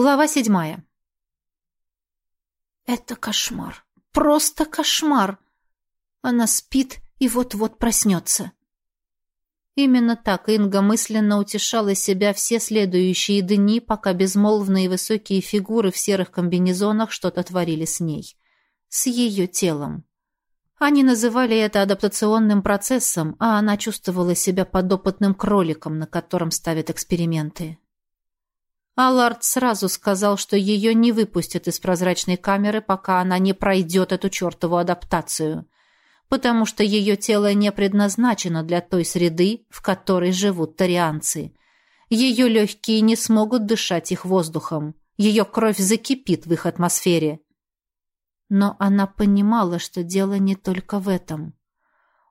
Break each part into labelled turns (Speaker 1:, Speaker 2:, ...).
Speaker 1: Глава седьмая. Это кошмар. Просто кошмар. Она спит и вот-вот проснется. Именно так Инга мысленно утешала себя все следующие дни, пока безмолвные высокие фигуры в серых комбинезонах что-то творили с ней. С ее телом. Они называли это адаптационным процессом, а она чувствовала себя подопытным кроликом, на котором ставят эксперименты. Аллард сразу сказал, что ее не выпустят из прозрачной камеры, пока она не пройдет эту чертову адаптацию, потому что ее тело не предназначено для той среды, в которой живут тарианцы. Ее легкие не смогут дышать их воздухом. Ее кровь закипит в их атмосфере. Но она понимала, что дело не только в этом.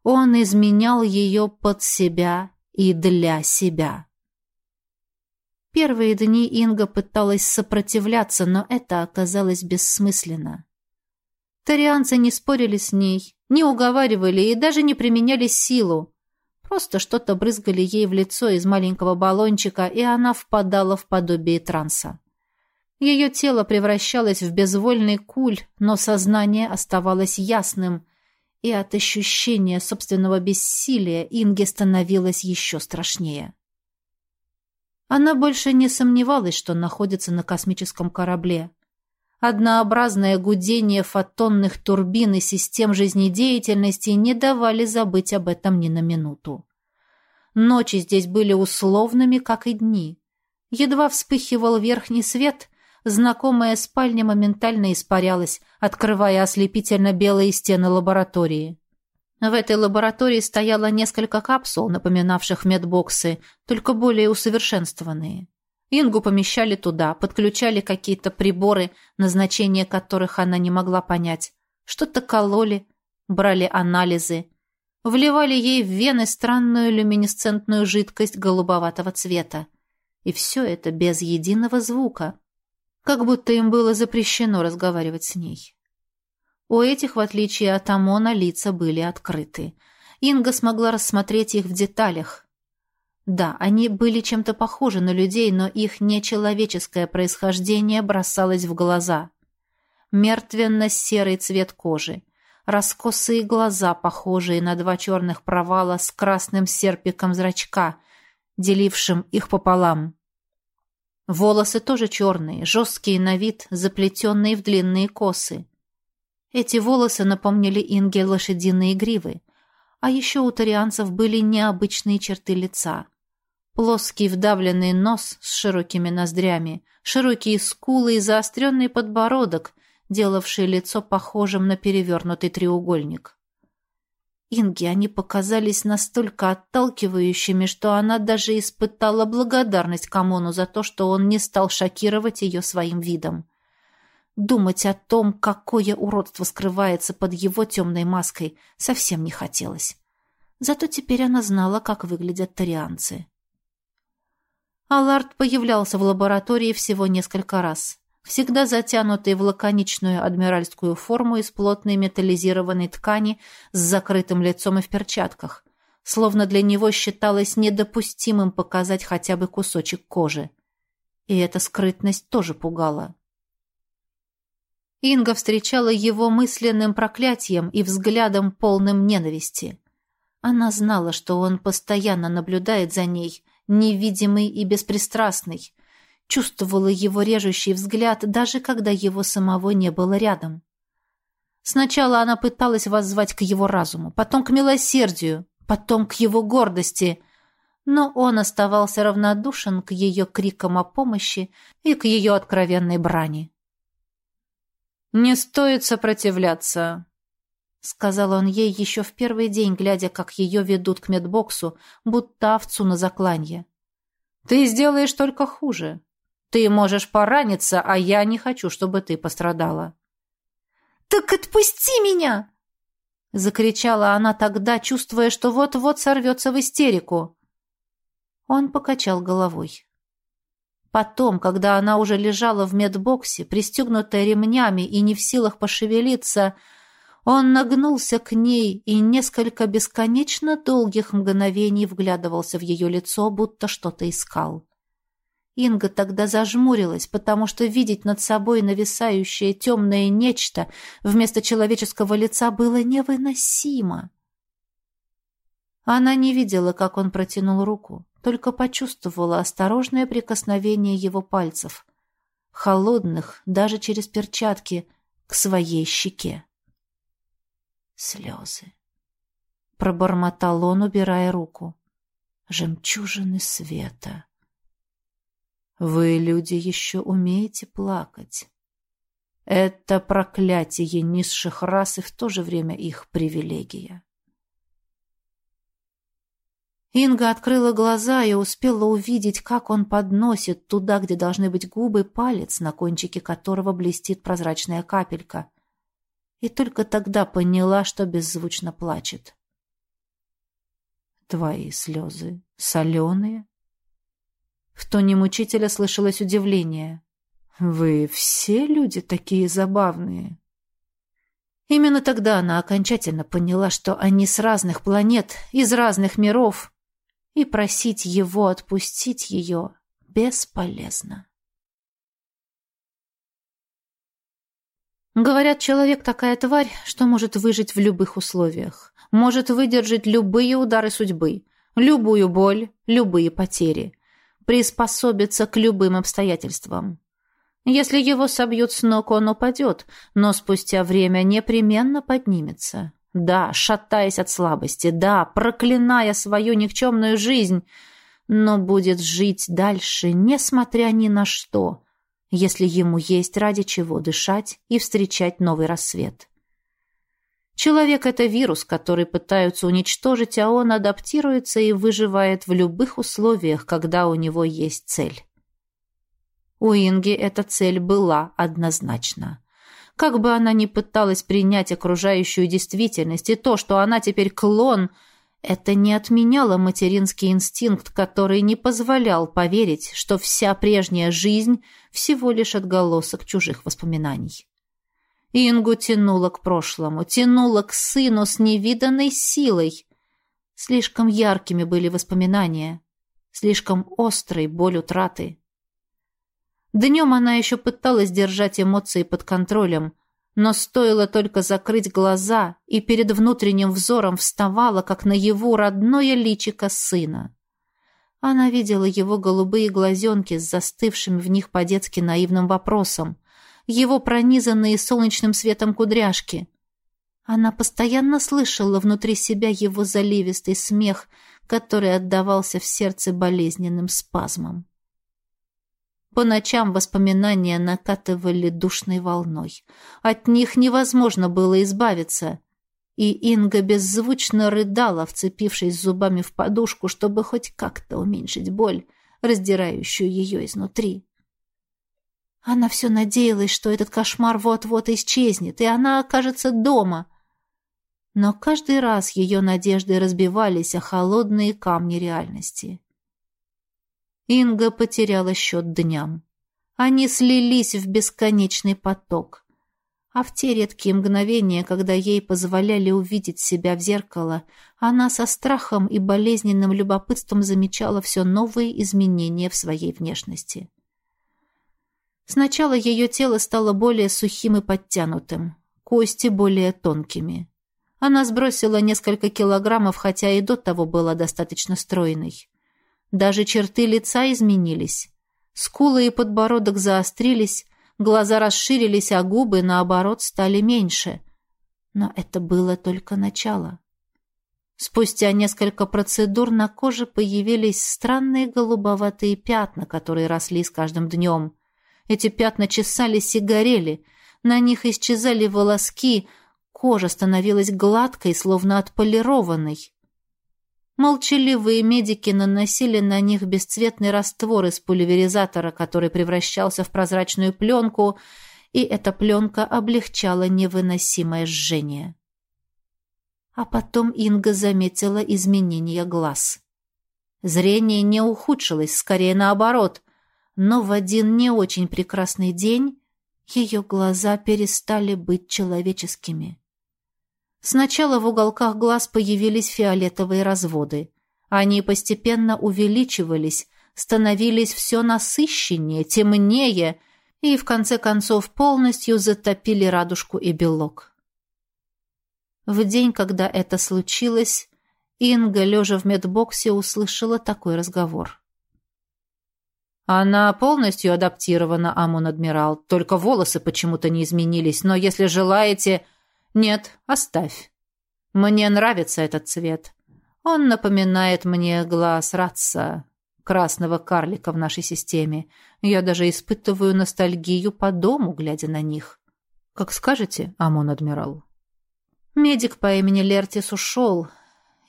Speaker 1: Он изменял ее под себя и для себя. Первые дни Инга пыталась сопротивляться, но это оказалось бессмысленно. Тарианцы не спорили с ней, не уговаривали и даже не применяли силу. Просто что-то брызгали ей в лицо из маленького баллончика, и она впадала в подобие транса. Ее тело превращалось в безвольный куль, но сознание оставалось ясным, и от ощущения собственного бессилия Инге становилось еще страшнее. Она больше не сомневалась, что находится на космическом корабле. Однообразное гудение фотонных турбин и систем жизнедеятельности не давали забыть об этом ни на минуту. Ночи здесь были условными, как и дни. Едва вспыхивал верхний свет, знакомая спальня моментально испарялась, открывая ослепительно белые стены лаборатории. В этой лаборатории стояло несколько капсул, напоминавших медбоксы, только более усовершенствованные. Ингу помещали туда, подключали какие-то приборы, назначение которых она не могла понять. Что-то кололи, брали анализы, вливали ей в вены странную люминесцентную жидкость голубоватого цвета. И все это без единого звука, как будто им было запрещено разговаривать с ней. У этих, в отличие от Амона, лица были открыты. Инга смогла рассмотреть их в деталях. Да, они были чем-то похожи на людей, но их нечеловеческое происхождение бросалось в глаза. Мертвенно-серый цвет кожи, раскосые глаза, похожие на два черных провала с красным серпиком зрачка, делившим их пополам. Волосы тоже черные, жесткие на вид, заплетенные в длинные косы. Эти волосы напомнили Инге лошадиные гривы. А еще у тарианцев были необычные черты лица. Плоский вдавленный нос с широкими ноздрями, широкие скулы и заостренный подбородок, делавший лицо похожим на перевернутый треугольник. Инге они показались настолько отталкивающими, что она даже испытала благодарность Камону за то, что он не стал шокировать ее своим видом. Думать о том, какое уродство скрывается под его темной маской, совсем не хотелось. Зато теперь она знала, как выглядят тарианцы. Аллард появлялся в лаборатории всего несколько раз. Всегда затянутый в лаконичную адмиральскую форму из плотной металлизированной ткани с закрытым лицом и в перчатках, словно для него считалось недопустимым показать хотя бы кусочек кожи. И эта скрытность тоже пугала. Инга встречала его мысленным проклятием и взглядом полным ненависти. Она знала, что он постоянно наблюдает за ней, невидимый и беспристрастный. Чувствовала его режущий взгляд, даже когда его самого не было рядом. Сначала она пыталась воззвать к его разуму, потом к милосердию, потом к его гордости, но он оставался равнодушен к ее крикам о помощи и к ее откровенной брани. «Не стоит сопротивляться», — сказал он ей еще в первый день, глядя, как ее ведут к медбоксу, будто овцу на закланье. «Ты сделаешь только хуже. Ты можешь пораниться, а я не хочу, чтобы ты пострадала». «Так отпусти меня!» — закричала она тогда, чувствуя, что вот-вот сорвется в истерику. Он покачал головой. Потом, когда она уже лежала в медбоксе, пристегнутая ремнями и не в силах пошевелиться, он нагнулся к ней и несколько бесконечно долгих мгновений вглядывался в ее лицо, будто что-то искал. Инга тогда зажмурилась, потому что видеть над собой нависающее темное нечто вместо человеческого лица было невыносимо. Она не видела, как он протянул руку, только почувствовала осторожное прикосновение его пальцев, холодных, даже через перчатки, к своей щеке. Слезы. Пробормотал он, убирая руку. Жемчужины света. Вы, люди, еще умеете плакать. Это проклятие низших рас и в то же время их привилегия. Инга открыла глаза и успела увидеть, как он подносит туда, где должны быть губы, палец, на кончике которого блестит прозрачная капелька. И только тогда поняла, что беззвучно плачет. «Твои слезы соленые?» В тоне мучителя слышалось удивление. «Вы все люди такие забавные?» Именно тогда она окончательно поняла, что они с разных планет, из разных миров, и просить его отпустить ее бесполезно. Говорят, человек такая тварь, что может выжить в любых условиях, может выдержать любые удары судьбы, любую боль, любые потери приспособиться к любым обстоятельствам. Если его собьют с ног, он упадет, но спустя время непременно поднимется. Да, шатаясь от слабости, да, проклиная свою никчемную жизнь, но будет жить дальше, несмотря ни на что, если ему есть ради чего дышать и встречать новый рассвет. Человек — это вирус, который пытаются уничтожить, а он адаптируется и выживает в любых условиях, когда у него есть цель. У Инги эта цель была однозначна. Как бы она ни пыталась принять окружающую действительность и то, что она теперь клон, это не отменяло материнский инстинкт, который не позволял поверить, что вся прежняя жизнь всего лишь отголосок чужих воспоминаний. Ингу тянуло к прошлому, тянуло к сыну с невиданной силой. Слишком яркими были воспоминания, слишком острой боль утраты. Днем она еще пыталась держать эмоции под контролем, но стоило только закрыть глаза, и перед внутренним взором вставала, как наяву, родное личико сына. Она видела его голубые глазенки с застывшим в них по-детски наивным вопросом, его пронизанные солнечным светом кудряшки. Она постоянно слышала внутри себя его заливистый смех, который отдавался в сердце болезненным спазмом. По ночам воспоминания накатывали душной волной. От них невозможно было избавиться. И Инга беззвучно рыдала, вцепившись зубами в подушку, чтобы хоть как-то уменьшить боль, раздирающую ее изнутри. Она все надеялась, что этот кошмар вот-вот исчезнет, и она окажется дома. Но каждый раз ее надежды разбивались о холодные камни реальности. Инга потеряла счет дням. Они слились в бесконечный поток. А в те редкие мгновения, когда ей позволяли увидеть себя в зеркало, она со страхом и болезненным любопытством замечала все новые изменения в своей внешности. Сначала ее тело стало более сухим и подтянутым, кости более тонкими. Она сбросила несколько килограммов, хотя и до того была достаточно стройной. Даже черты лица изменились. Скулы и подбородок заострились, глаза расширились, а губы, наоборот, стали меньше. Но это было только начало. Спустя несколько процедур на коже появились странные голубоватые пятна, которые росли с каждым днем. Эти пятна чесались и горели, на них исчезали волоски, кожа становилась гладкой, словно отполированной. Молчаливые медики наносили на них бесцветный раствор из пульверизатора, который превращался в прозрачную пленку, и эта пленка облегчала невыносимое жжение. А потом Инга заметила изменение глаз. Зрение не ухудшилось, скорее наоборот но в один не очень прекрасный день ее глаза перестали быть человеческими. Сначала в уголках глаз появились фиолетовые разводы. Они постепенно увеличивались, становились все насыщеннее, темнее и, в конце концов, полностью затопили радужку и белок. В день, когда это случилось, Инга, лежа в медбоксе, услышала такой разговор. Она полностью адаптирована, Амон-адмирал. Только волосы почему-то не изменились. Но если желаете... Нет, оставь. Мне нравится этот цвет. Он напоминает мне глаз Ратса, красного карлика в нашей системе. Я даже испытываю ностальгию по дому, глядя на них. Как скажете, Амон-адмирал. Медик по имени Лертис ушел.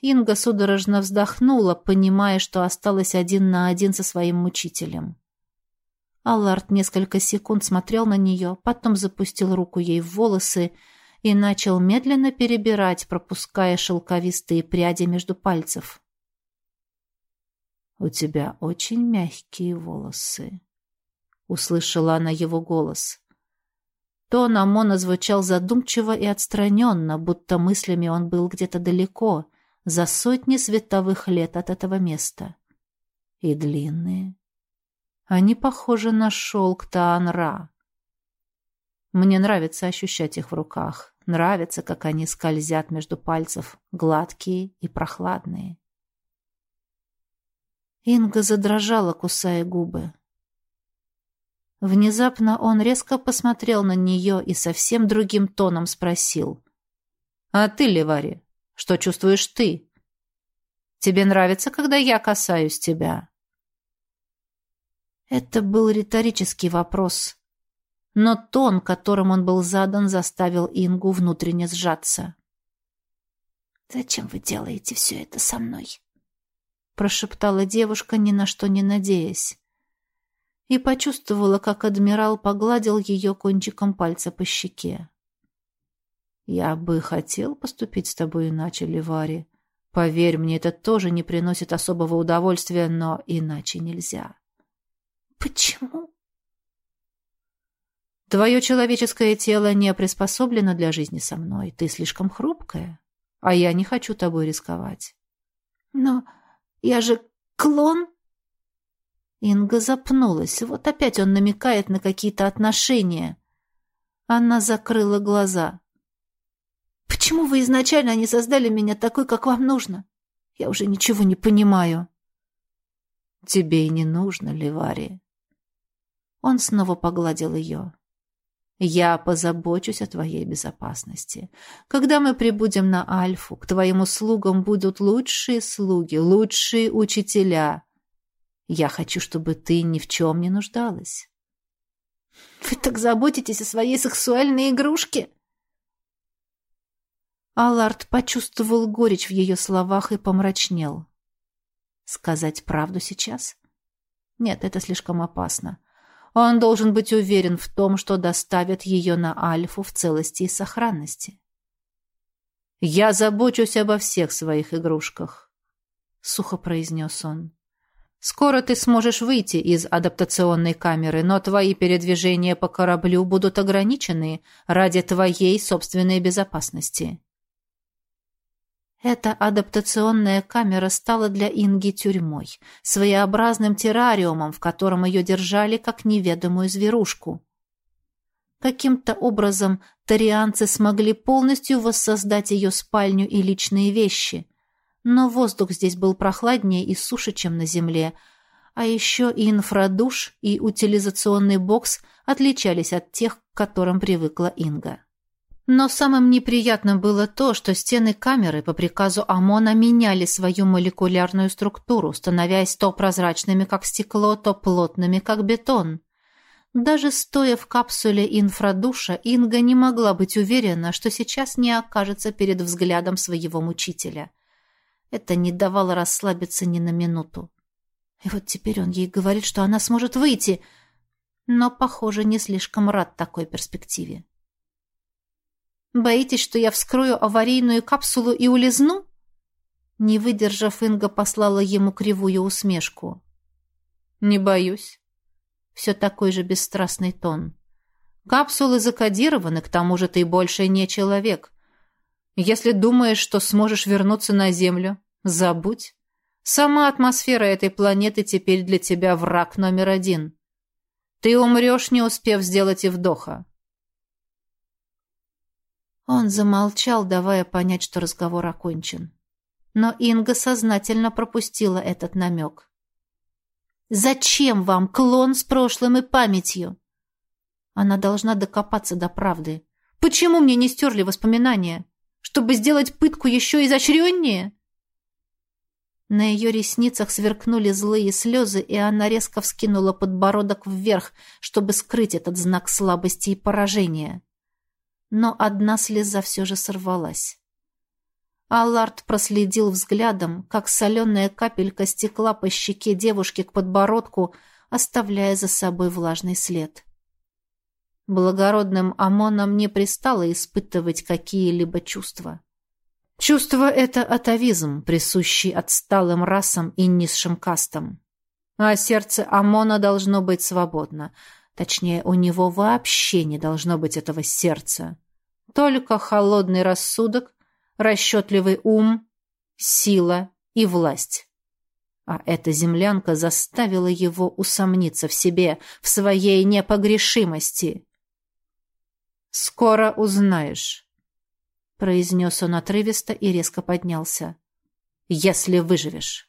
Speaker 1: Инга судорожно вздохнула, понимая, что осталась один на один со своим мучителем. Аллард несколько секунд смотрел на нее, потом запустил руку ей в волосы и начал медленно перебирать, пропуская шелковистые пряди между пальцев. «У тебя очень мягкие волосы», — услышала она его голос. Тон Амона звучал задумчиво и отстраненно, будто мыслями он был где-то далеко, за сотни световых лет от этого места. И длинные. Они похожи на шелк Таанра. Мне нравится ощущать их в руках. Нравится, как они скользят между пальцев, гладкие и прохладные. Инга задрожала, кусая губы. Внезапно он резко посмотрел на нее и совсем другим тоном спросил. «А ты, Левари, что чувствуешь ты? Тебе нравится, когда я касаюсь тебя?» Это был риторический вопрос, но тон, которым он был задан, заставил Ингу внутренне сжаться. «Зачем вы делаете все это со мной?» прошептала девушка, ни на что не надеясь. И почувствовала, как адмирал погладил ее кончиком пальца по щеке. «Я бы хотел поступить с тобой иначе, Ливари. Поверь мне, это тоже не приносит особого удовольствия, но иначе нельзя». «Почему?» Твое человеческое тело не приспособлено для жизни со мной. Ты слишком хрупкая, а я не хочу тобой рисковать. Но я же клон. Инга запнулась. Вот опять он намекает на какие-то отношения. Она закрыла глаза. Почему вы изначально не создали меня такой, как вам нужно? Я уже ничего не понимаю. Тебе и не нужно, Ливари. Он снова погладил ее. Я позабочусь о твоей безопасности. Когда мы прибудем на Альфу, к твоим услугам будут лучшие слуги, лучшие учителя. Я хочу, чтобы ты ни в чем не нуждалась. Вы так заботитесь о своей сексуальной игрушке? Аллард почувствовал горечь в ее словах и помрачнел. Сказать правду сейчас? Нет, это слишком опасно. Он должен быть уверен в том, что доставят ее на Альфу в целости и сохранности. «Я забочусь обо всех своих игрушках», — сухо произнес он. «Скоро ты сможешь выйти из адаптационной камеры, но твои передвижения по кораблю будут ограничены ради твоей собственной безопасности. Эта адаптационная камера стала для Инги тюрьмой, своеобразным террариумом, в котором ее держали как неведомую зверушку. Каким-то образом тарианцы смогли полностью воссоздать ее спальню и личные вещи. Но воздух здесь был прохладнее и суше, чем на Земле, а еще и инфрадуш, и утилизационный бокс отличались от тех, к которым привыкла Инга. Но самым неприятным было то, что стены камеры по приказу ОМОНа меняли свою молекулярную структуру, становясь то прозрачными, как стекло, то плотными, как бетон. Даже стоя в капсуле инфрадуша, Инга не могла быть уверена, что сейчас не окажется перед взглядом своего мучителя. Это не давало расслабиться ни на минуту. И вот теперь он ей говорит, что она сможет выйти, но, похоже, не слишком рад такой перспективе. Боитесь, что я вскрою аварийную капсулу и улизну?» Не выдержав, Инга послала ему кривую усмешку. «Не боюсь». Все такой же бесстрастный тон. «Капсулы закодированы, к тому же ты больше не человек. Если думаешь, что сможешь вернуться на Землю, забудь. Сама атмосфера этой планеты теперь для тебя враг номер один. Ты умрешь, не успев сделать и вдоха. Он замолчал, давая понять, что разговор окончен. Но Инга сознательно пропустила этот намек. «Зачем вам клон с прошлым и памятью?» Она должна докопаться до правды. «Почему мне не стерли воспоминания? Чтобы сделать пытку еще изощреннее?» На ее ресницах сверкнули злые слезы, и она резко вскинула подбородок вверх, чтобы скрыть этот знак слабости и поражения. Но одна слеза все же сорвалась. Аллард проследил взглядом, как соленая капелька стекла по щеке девушки к подбородку, оставляя за собой влажный след. Благородным ОМОНам не пристало испытывать какие-либо чувства. Чувство — это атовизм, присущий отсталым расам и низшим кастам. А сердце ОМОНа должно быть свободно. Точнее, у него вообще не должно быть этого сердца. Только холодный рассудок, расчетливый ум, сила и власть. А эта землянка заставила его усомниться в себе, в своей непогрешимости. «Скоро узнаешь», произнес он отрывисто и резко поднялся. «Если выживешь».